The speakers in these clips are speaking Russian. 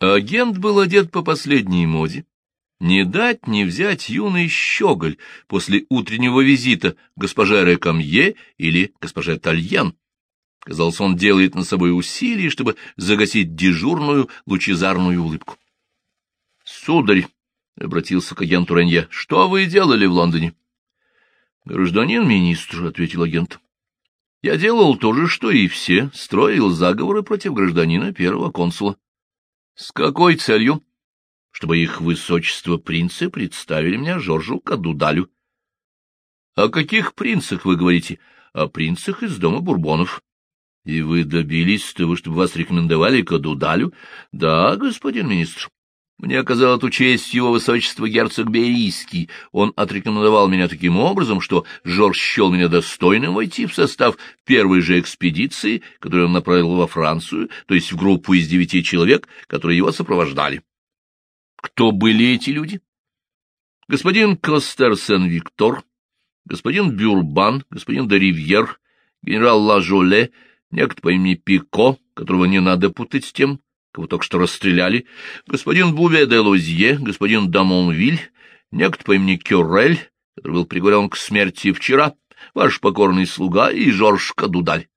Агент был одет по последней моде. Не дать не взять юный щеголь после утреннего визита госпоже Рекамье или госпоже Тальян. Казалось, он делает на собой усилие, чтобы загасить дежурную лучезарную улыбку. — Сударь, — обратился к агенту Ренье, — что вы делали в Лондоне? — Гражданин министр, — ответил агент. — Я делал то же, что и все, строил заговоры против гражданина первого консула. — С какой целью? — Чтобы их высочество принцы представили меня Жоржу Кадудалю. — О каких принцах вы говорите? — О принцах из дома Бурбонов. — И вы добились того, чтобы вас рекомендовали Кадудалю? — Да, господин министр. Мне оказал эту честь его высочество герцог Берийский. Он отрекомендовал меня таким образом, что Жорж счел меня достойным войти в состав первой же экспедиции, которую он направил во Францию, то есть в группу из девяти человек, которые его сопровождали. Кто были эти люди? Господин Костер Сен-Виктор, господин Бюрбан, господин Деривьер, генерал Лажоле, некто по имени Пико, которого не надо путать с тем, кого только что расстреляли, господин Буве де Лозье, господин Дамонвиль, некто по имени Кюрель, который был приговорен к смерти вчера, ваш покорный слуга и Жорж Кадудаль.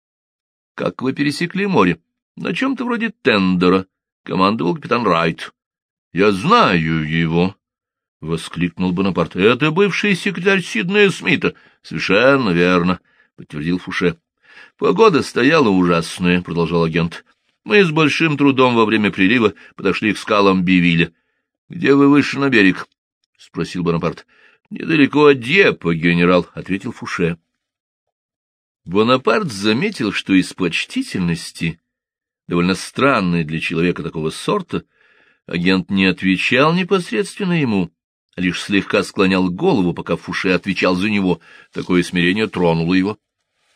— Как вы пересекли море? — На чем-то вроде тендера, — командовал капитан Райт. — Я знаю его, — воскликнул Бонапарт. — Это бывший секретарь Сиднея Смита. — Совершенно верно, — подтвердил Фуше. — Погода стояла ужасная, — продолжал агент. Мы с большим трудом во время прилива подошли к скалам Бивиля. — Где вы вышли на берег? — спросил Бонапарт. — Недалеко от Дьепа, генерал, — ответил Фуше. Бонапарт заметил, что из почтительности, довольно странной для человека такого сорта, агент не отвечал непосредственно ему, лишь слегка склонял голову, пока Фуше отвечал за него. Такое смирение тронуло его. —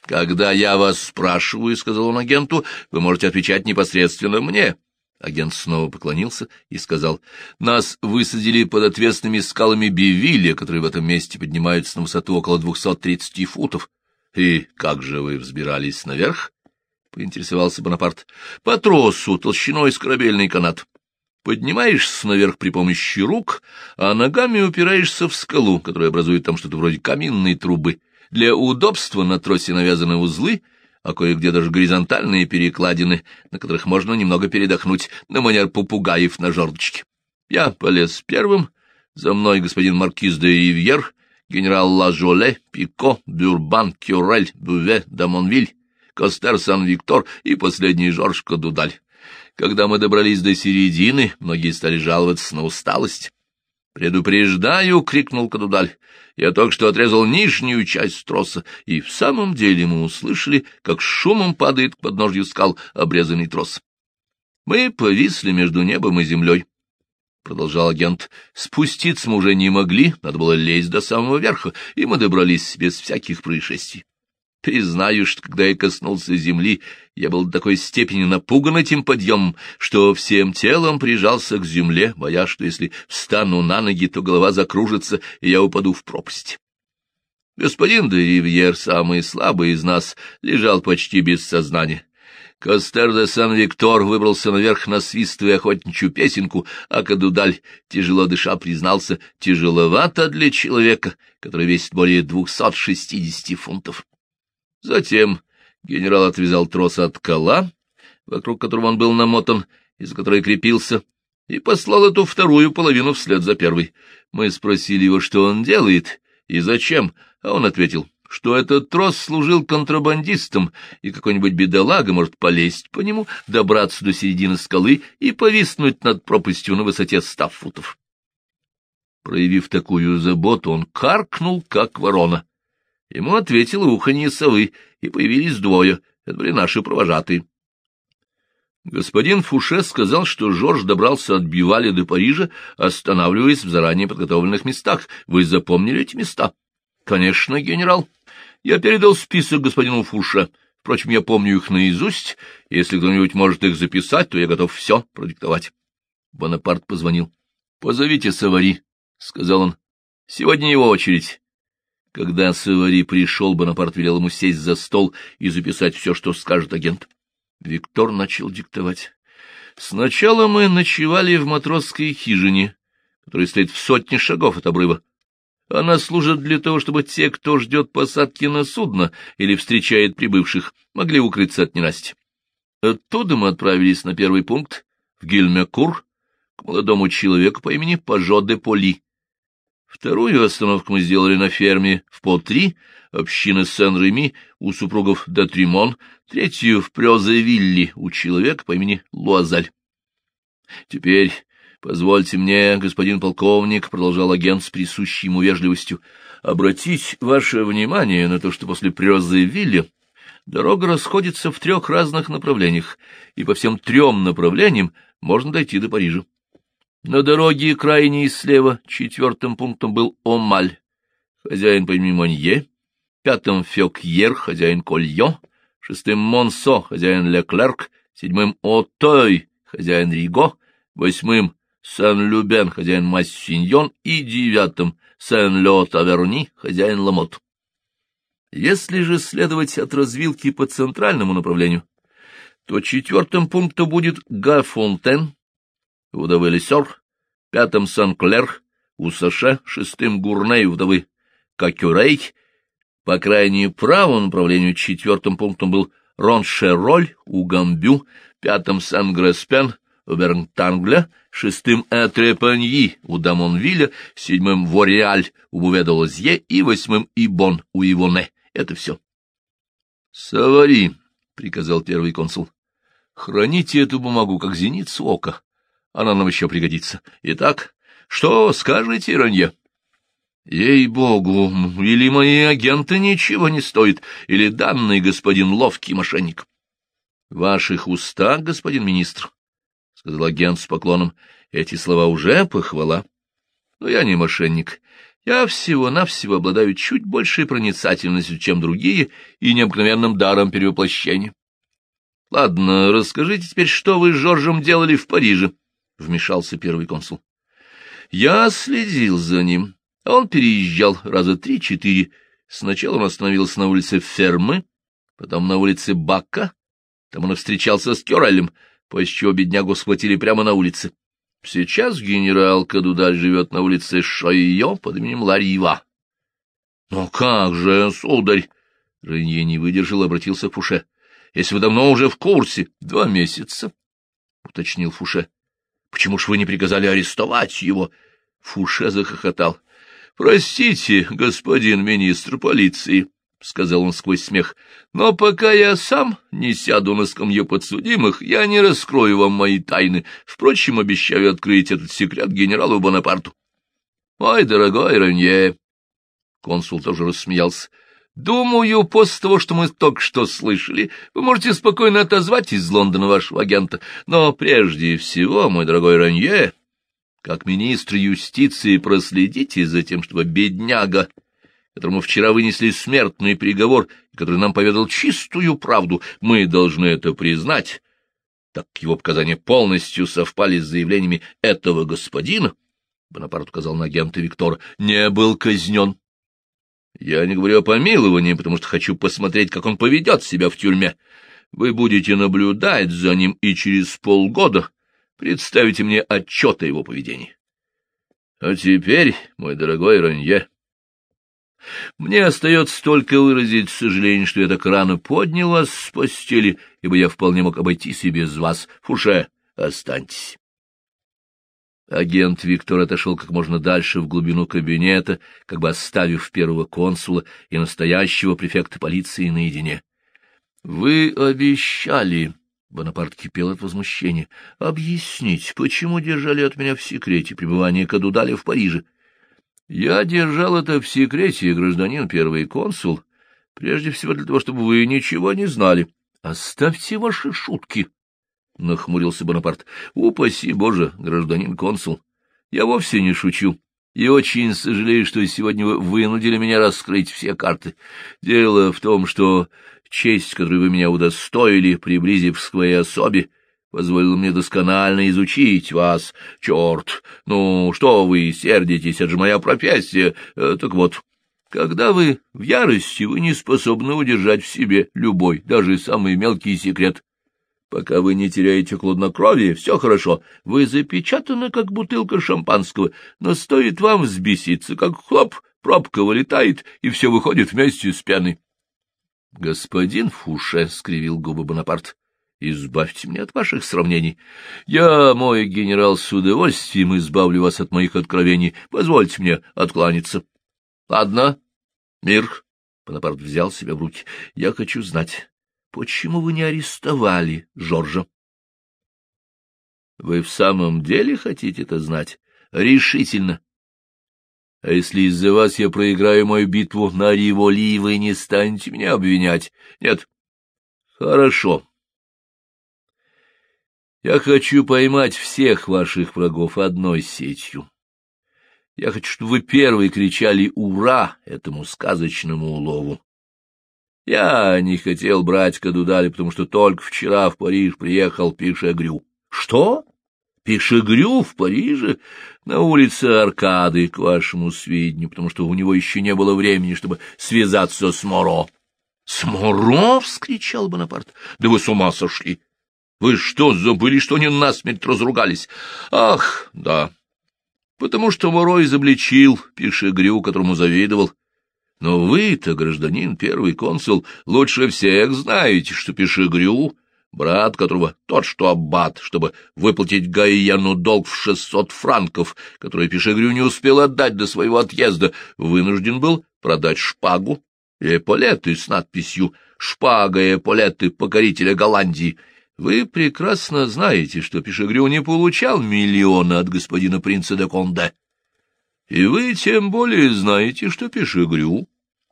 Когда я вас спрашиваю, — сказал он агенту, — вы можете отвечать непосредственно мне. Агент снова поклонился и сказал, — нас высадили под ответственными скалами Бивилля, которые в этом месте поднимаются на высоту около двухсот тридцати футов. — И как же вы взбирались наверх? — поинтересовался Бонапарт. — По тросу, толщиной с корабельный канат. Поднимаешься наверх при помощи рук, а ногами упираешься в скалу, которая образует там что-то вроде каминной трубы. Для удобства на тросе навязаны узлы, а кое-где даже горизонтальные перекладины, на которых можно немного передохнуть, на манер попугаев на жердочке. Я полез первым, за мной господин маркиз де Ривьер, генерал Лажоле, Пико, Бюрбан, Кюрель, Буве, Дамонвиль, Костер Сан-Виктор и последний Жорж Кадудаль. Когда мы добрались до середины, многие стали жаловаться на усталость. «Предупреждаю!» — крикнул Кадудаль. «Я только что отрезал нижнюю часть троса, и в самом деле мы услышали, как шумом падает к подножью скал обрезанный трос. Мы повисли между небом и землей». — продолжал агент. — Спуститься мы уже не могли, надо было лезть до самого верха, и мы добрались без всяких происшествий. Признаю, что когда я коснулся земли, я был до такой степени напуган этим подъемом, что всем телом прижался к земле, боясь, что если встану на ноги, то голова закружится, и я упаду в пропасть. Господин де Ривьер, самый слабый из нас, лежал почти без сознания. Костер де Сан-Виктор выбрался наверх, насвистывая охотничью песенку, а Кадудаль, тяжело дыша, признался, тяжеловато для человека, который весит более двухсот шестидесяти фунтов. Затем генерал отвязал трос от кола, вокруг которого он был намотан, из которой крепился, и послал эту вторую половину вслед за первой. Мы спросили его, что он делает и зачем, а он ответил, что этот трос служил контрабандистом, и какой-нибудь бедолага может полезть по нему, добраться до середины скалы и повиснуть над пропастью на высоте ста футов. Проявив такую заботу, он каркнул, как ворона. Ему ответило уханье совы, и появились двое. Это были наши провожатые. Господин Фуше сказал, что Жорж добрался от Биваля до Парижа, останавливаясь в заранее подготовленных местах. Вы запомнили эти места? — Конечно, генерал. Я передал список господину Фуше. Впрочем, я помню их наизусть. Если кто-нибудь может их записать, то я готов все продиктовать. Бонапарт позвонил. — Позовите Савари, — сказал он. — Сегодня его очередь. Когда Савари пришел, Бонапарт велел ему сесть за стол и записать все, что скажет агент. Виктор начал диктовать. Сначала мы ночевали в матросской хижине, которая стоит в сотне шагов от обрыва. Она служит для того, чтобы те, кто ждет посадки на судно или встречает прибывших, могли укрыться от ненасти. Оттуда мы отправились на первый пункт, в Гильмякур, к молодому человеку по имени Пажо де Поли. Вторую остановку мы сделали на ферме в Потри, община Сен-Реми, у супругов Датримон, третью в Прёзе-Вилли, у человека по имени Луазаль. Теперь позвольте мне, господин полковник, — продолжал агент с присущей ему вежливостью, — обратить ваше внимание на то, что после Прёзе-Вилли дорога расходится в трех разных направлениях, и по всем трем направлениям можно дойти до Парижа. На дороге крайней слева четвертым пунктом был Омаль, хозяин по имени Монье, пятым Фёкьер, хозяин Кольё, шестым Монсо, хозяин Леклерк, седьмым Отой, хозяин Риго, восьмым Сен-Любен, хозяин Массиньон, и девятым Сен-Лё-Таверни, хозяин Ламот. Если же следовать от развилки по центральному направлению, то четвертым пунктом будет Га-Фонтен, вдовы Лесер, пятым Сан-Клер, у Саше, шестым Гурней, вдовы Кокюрей, по крайней правому направлению четвертым пунктом был Роншероль у Гамбю, пятым Сан-Греспен у Бернтангля, шестым Этрепаньи у Дамонвилля, седьмым Вореаль у Буведолозье и восьмым Ибон у Ивоне. Это все. — Савари, — приказал первый консул, — храните эту бумагу, как зеницу ока. Она нам еще пригодится. Итак, что скажете, Ранье? Ей-богу, или мои агенты ничего не стоят, или данный господин ловкий мошенник. — В ваших устах, господин министр, — сказал агент с поклоном, — эти слова уже похвала. Но я не мошенник. Я всего-навсего обладаю чуть большей проницательностью, чем другие, и необыкновенным даром перевоплощения. Ладно, расскажите теперь, что вы с Жоржем делали в Париже? —— вмешался первый консул. Я следил за ним. Он переезжал раза три-четыре. Сначала он остановился на улице Фермы, потом на улице Бака. Там он встречался с Кёрелем, после чего беднягу схватили прямо на улице. Сейчас генерал Кадудаль живет на улице Шойо под именем Ларива. — Ну как же, сударь! — Ренье не выдержал, обратился к Фуше. — Если вы давно уже в курсе. — Два месяца, — уточнил Фуше. Почему ж вы не приказали арестовать его? Фуше захохотал. — Простите, господин министр полиции, — сказал он сквозь смех, — но пока я сам не сяду на скамью подсудимых, я не раскрою вам мои тайны. Впрочем, обещаю открыть этот секрет генералу Бонапарту. — Мой дорогой Ранье! Консул тоже рассмеялся. Думаю, после того, что мы только что слышали, вы можете спокойно отозвать из Лондона вашего агента. Но прежде всего, мой дорогой Ранье, как министр юстиции проследите за тем, чтобы бедняга, которому вчера вынесли смертный приговор, который нам поведал чистую правду, мы должны это признать, так как его показания полностью совпали с заявлениями этого господина, Бонапарт указал на агента Виктора, не был казнен я не говорю о помиловании, потому что хочу посмотреть, как он поведет себя в тюрьме. Вы будете наблюдать за ним и через полгода представите мне отчет о его поведении. А теперь, мой дорогой Ранье, мне остается только выразить сожаление, что я так рано поднял вас с постели, ибо я вполне мог обойтись и без вас. Фуше, останьтесь. Агент Виктор отошел как можно дальше в глубину кабинета, как бы оставив первого консула и настоящего префекта полиции наедине. — Вы обещали, — Бонапарт кипел от возмущения, — объяснить, почему держали от меня в секрете пребывание Кадудаля в Париже. — Я держал это в секрете, гражданин первый консул, прежде всего для того, чтобы вы ничего не знали. Оставьте ваши шутки, — нахмурился Бонапарт. — Упаси Боже, гражданин консул, я вовсе не шучу. И очень сожалею, что сегодня вы вынудили меня раскрыть все карты. Дело в том, что честь, которой вы меня удостоили, приблизив к своей особе, позволила мне досконально изучить вас. Черт, ну что вы сердитесь, это же моя профессия. Э, так вот, когда вы в ярости, вы не способны удержать в себе любой, даже самый мелкий секрет. Пока вы не теряете хладнокровие, все хорошо. Вы запечатаны, как бутылка шампанского, но стоит вам взбеситься, как хлоп, пробка вылетает, и все выходит вместе с пеной. — Господин Фуше, — скривил губы Бонапарт, — избавьте меня от ваших сравнений. Я, мой генерал, с удовольствием избавлю вас от моих откровений. Позвольте мне откланяться. — Ладно, мир. Бонапарт взял себя в руки. — Я хочу знать, почему вы не арестовали Жоржа? — Вы в самом деле хотите это знать? — Решительно. А если из-за вас я проиграю мою битву на Риволи, вы не станете меня обвинять? Нет. Хорошо. Я хочу поймать всех ваших врагов одной сетью. Я хочу, чтобы вы первые кричали «Ура!» этому сказочному улову. Я не хотел брать Кадудали, потому что только вчера в Париж приехал Пишегрю. Что? Пишегрю в Париже? На улице Аркады, к вашему сведению, потому что у него еще не было времени, чтобы связаться с Моро. — С Моро? — вскричал Бонапарт. — Да вы с ума сошли! Вы что, забыли, что они насмерть разругались? Ах, да, потому что Моро изобличил Пишегрю, которому завидовал. Но вы-то, гражданин первый консул, лучше всех знаете, что Пишегрю брат которого тот что аббат, чтобы выплатить Гаияну долг в шестьсот франков, который Пешегрю не успел отдать до своего отъезда, вынужден был продать шпагу и эполеты с надписью «Шпага и эполеты покорителя Голландии». Вы прекрасно знаете, что Пешегрю не получал миллиона от господина принца де Конде. И вы тем более знаете, что Пешегрю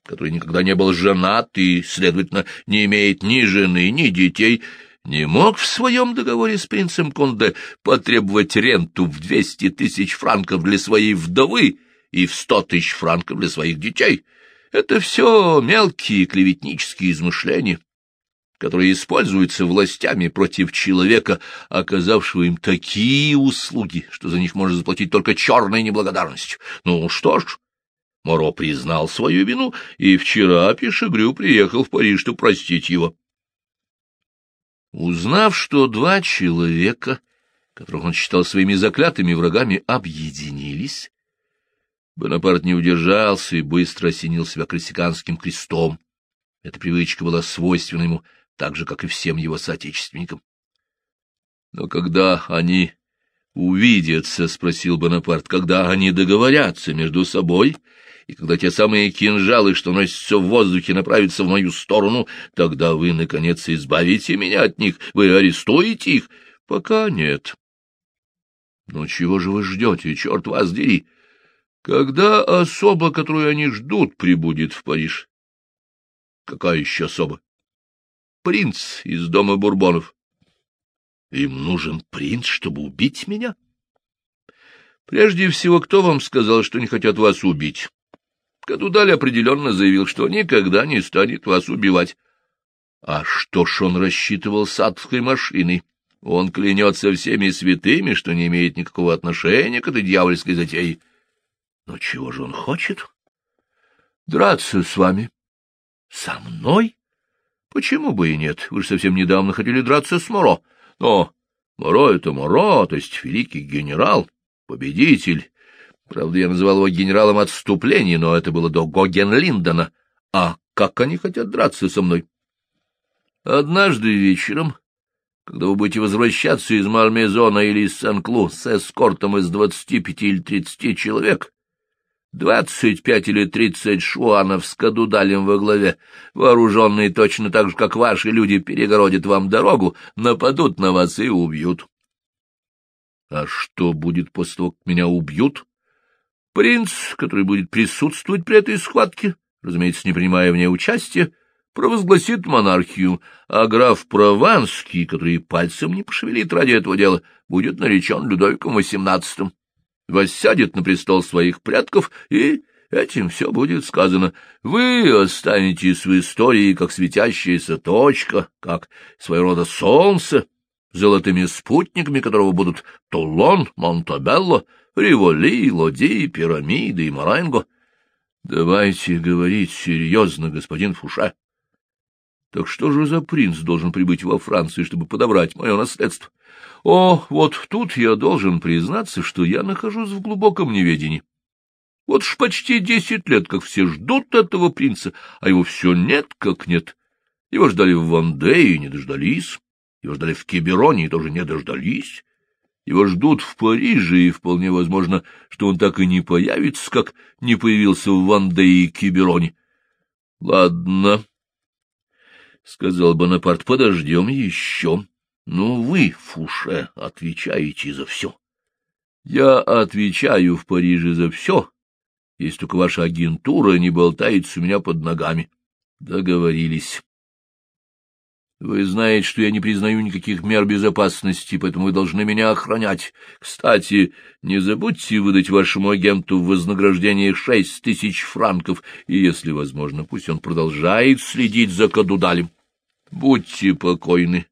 который никогда не был женат и, следовательно, не имеет ни жены, ни детей, не мог в своем договоре с принцем Конде потребовать ренту в двести тысяч франков для своей вдовы и в сто тысяч франков для своих детей. Это все мелкие клеветнические измышления, которые используются властями против человека, оказавшего им такие услуги, что за них можно заплатить только черной неблагодарностью. Ну что ж, Моро признал свою вину, и вчера Пешегрю приехал в Париж, чтобы простить его. Узнав, что два человека, которых он считал своими заклятыми врагами, объединились, Бонапарт не удержался и быстро осенил себя крестиканским крестом. Эта привычка была свойственна ему так же, как и всем его соотечественникам. Но когда они увидятся, — спросил Бонапарт, — когда они договорятся между собой и когда те самые кинжалы, что носятся в воздухе, направятся в мою сторону, тогда вы, наконец, избавите меня от них, вы арестуете их. Пока нет. Но чего же вы ждете, черт вас дери? Когда особа, которую они ждут, прибудет в Париж? Какая еще особа? Принц из дома Бурбонов. Им нужен принц, чтобы убить меня? Прежде всего, кто вам сказал, что не хотят вас убить? Кадудаль определенно заявил, что никогда не станет вас убивать. А что ж он рассчитывал с адской машиной? Он клянется всеми святыми, что не имеет никакого отношения к этой дьявольской затее. Но чего же он хочет? Драться с вами. Со мной? Почему бы и нет? Вы же совсем недавно хотели драться с Моро. Но Моро — это Моро, то есть великий генерал, победитель, Правда, я называл его генералом отступления, но это было до Гоген-Линдона. А как они хотят драться со мной? Однажды вечером, когда вы будете возвращаться из Мальмезона или из Сен-Клу с эскортом из двадцати пяти или тридцати человек, двадцать пять или тридцать шуанов с кадудалем во главе, вооруженные точно так же, как ваши люди, перегородят вам дорогу, нападут на вас и убьют. А что будет после того, как меня убьют? Принц, который будет присутствовать при этой схватке, разумеется, не принимая в ней участия, провозгласит монархию, а граф Прованский, который пальцем не пошевелит ради этого дела, будет наречен Людовиком XVIII, воссядет на престол своих предков, и этим все будет сказано. Вы останетесь в истории как светящаяся точка, как своего рода солнце, золотыми спутниками которого будут Тулон, Монтабелло, Риволи, Лоди, пирамиды и Маренго. Давайте говорить серьезно, господин Фуша. Так что же за принц должен прибыть во Францию, чтобы подобрать мое наследство? О, вот тут я должен признаться, что я нахожусь в глубоком неведении. Вот ж почти десять лет, как все ждут этого принца, а его все нет, как нет. Его ждали в Вандее и не дождались. Его ждали в Кибероне и тоже не дождались. Его ждут в Париже, и вполне возможно, что он так и не появится, как не появился в Вандее и Кибероне. — Ладно, — сказал Бонапарт, — подождем еще. Ну, вы, Фуше, отвечаете за все. Я отвечаю в Париже за все, если только ваша агентура не болтается у меня под ногами. Договорились. Вы знаете, что я не признаю никаких мер безопасности, поэтому вы должны меня охранять. Кстати, не забудьте выдать вашему агенту в вознаграждение шесть тысяч франков, и, если возможно, пусть он продолжает следить за Кадудалем. Будьте покойны.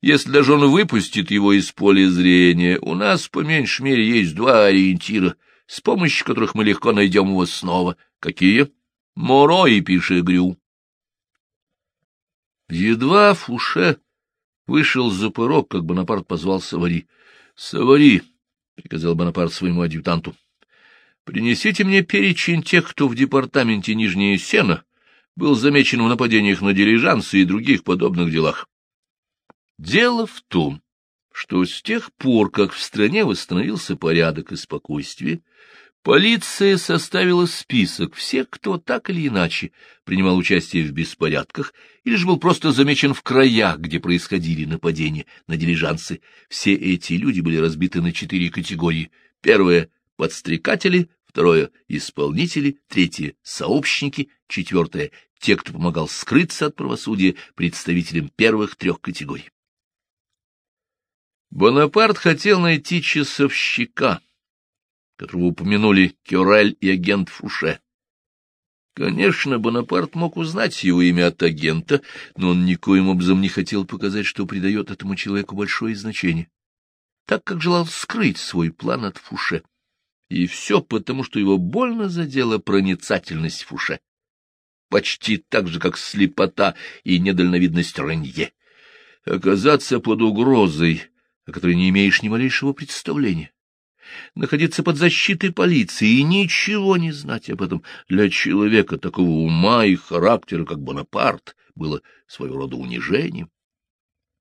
Если даже он выпустит его из поля зрения, у нас, по меньшей мере, есть два ориентира, с помощью которых мы легко найдем его снова. Какие? Моро и Пишегрю. Едва Фуше вышел за порог, как Бонапарт позвал Савари. — Савари, — приказал Бонапарт своему адъютанту, — принесите мне перечень тех, кто в департаменте Нижнее Сено был замечен в нападениях на дилижансы и других подобных делах. Дело в том, что с тех пор, как в стране восстановился порядок и спокойствие, Полиция составила список всех, кто так или иначе принимал участие в беспорядках или же был просто замечен в краях, где происходили нападения на дилижансы. Все эти люди были разбиты на четыре категории. Первое — подстрекатели, второе — исполнители, третье — сообщники, четвертое — те, кто помогал скрыться от правосудия представителям первых трех категорий. Бонапарт хотел найти часовщика — которого упомянули Кюрель и агент Фуше. Конечно, Бонапарт мог узнать его имя от агента, но он никоим образом не хотел показать, что придает этому человеку большое значение, так как желал скрыть свой план от Фуше. И все потому, что его больно задела проницательность Фуше. Почти так же, как слепота и недальновидность Ранье. Оказаться под угрозой, о которой не имеешь ни малейшего представления находиться под защитой полиции и ничего не знать об этом для человека такого ума и характера, как Бонапарт, было своего рода унижением.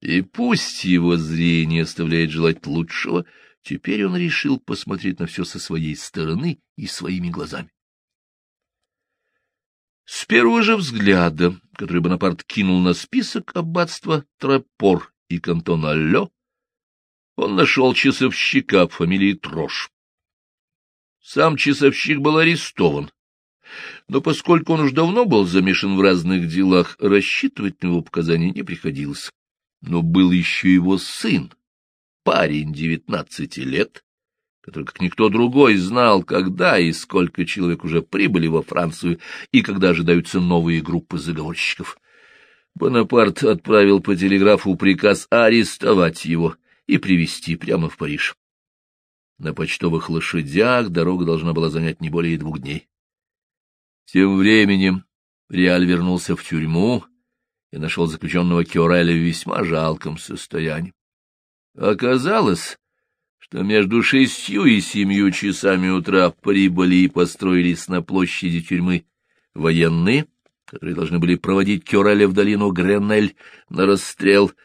И пусть его зрение оставляет желать лучшего, теперь он решил посмотреть на все со своей стороны и своими глазами. С первого же взгляда, который Бонапарт кинул на список аббатства Трапор и кантона Лё, он нашел часовщика по фамилии Трош. Сам часовщик был арестован, но поскольку он уж давно был замешан в разных делах, рассчитывать на его показания не приходилось. Но был еще его сын, парень девятнадцати лет, который, как никто другой, знал, когда и сколько человек уже прибыли во Францию и когда ожидаются новые группы заговорщиков. Бонапарт отправил по телеграфу приказ арестовать его и привезти прямо в Париж. На почтовых лошадях дорога должна была занять не более двух дней. Тем временем Реаль вернулся в тюрьму и нашел заключенного Кюреля в весьма жалком состоянии. Оказалось, что между шестью и семью часами утра прибыли и построились на площади тюрьмы военные, которые должны были проводить Кюреля в долину Гренель на расстрел —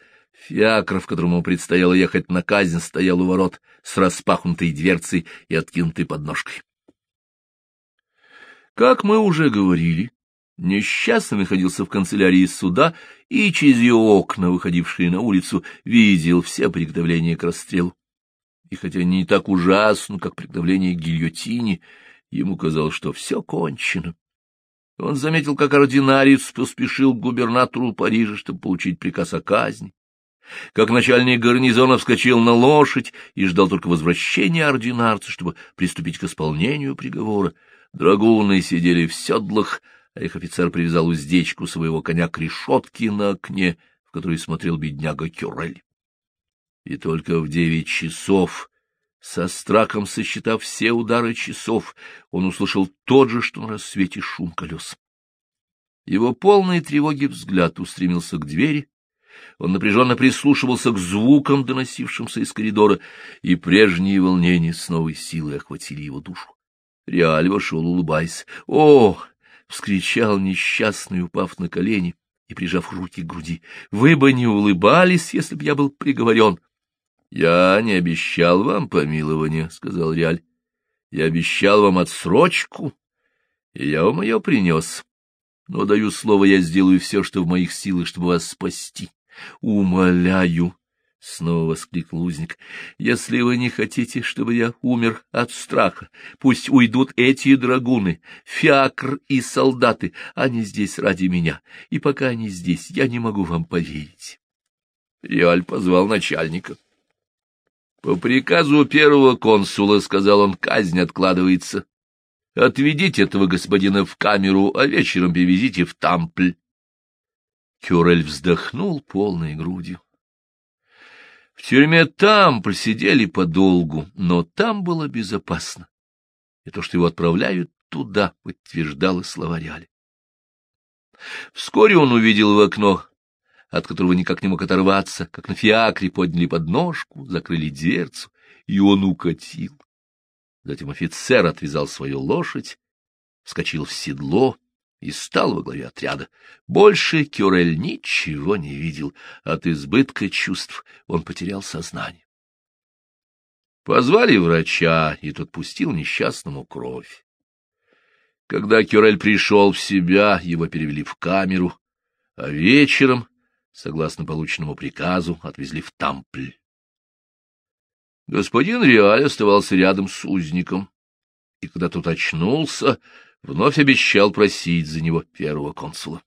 Фиакр, в котором ему предстояло ехать на казнь, стоял у ворот с распахнутой дверцей и откинутой подножкой. Как мы уже говорили, несчастный находился в канцелярии суда и через ее окна, выходившие на улицу, видел все приготовления к расстрелу. И хотя не так ужасно, как приготовление к гильотине, ему казалось, что все кончено. Он заметил, как ординарец поспешил к губернатору Парижа, чтобы получить приказ о казни как начальник гарнизона вскочил на лошадь и ждал только возвращения ординарца, чтобы приступить к исполнению приговора. Драгуны сидели в седлах, а их офицер привязал уздечку своего коня к решетке на окне, в которой смотрел бедняга Кюрель. И только в девять часов, со страхом сосчитав все удары часов, он услышал тот же, что на рассвете шум колес. Его полный тревоги взгляд устремился к двери, он напряженно прислушивался к звукам, доносившимся из коридора, и прежние волнения с новой силой охватили его душу. Реаль вошел, улыбаясь. «О!» — вскричал несчастный, упав на колени и прижав руки к груди. «Вы бы не улыбались, если бы я был приговорен!» «Я не обещал вам помилования», — сказал Реаль. «Я обещал вам отсрочку, и я вам ее принес. Но, даю слово, я сделаю все, что в моих силах, чтобы вас спасти. Умоляю, — снова воскликнул узник, — если вы не хотите, чтобы я умер от страха, пусть уйдут эти драгуны, фиакр и солдаты, они здесь ради меня, и пока они здесь, я не могу вам поверить. Реаль позвал начальника. — По приказу первого консула, — сказал он, — казнь откладывается. Отведите этого господина в камеру, а вечером привезите в Тампль. Кюрель вздохнул полной грудью. В тюрьме там просидели подолгу, но там было безопасно. И то, что его отправляют туда, подтверждало слова Реали. Вскоре он увидел в окно, от которого никак не мог оторваться, как на фиакре подняли подножку, закрыли дверцу, и он укатил. Затем офицер отвязал свою лошадь, вскочил в седло и стал во главе отряда. Больше Кюрель ничего не видел. От избытка чувств он потерял сознание. Позвали врача, и тот пустил несчастному кровь. Когда Кюрель пришел в себя, его перевели в камеру, а вечером, согласно полученному приказу, отвезли в Тампль. Господин Реаль оставался рядом с узником, и когда тот очнулся, вновь обещал просить за него первого консула.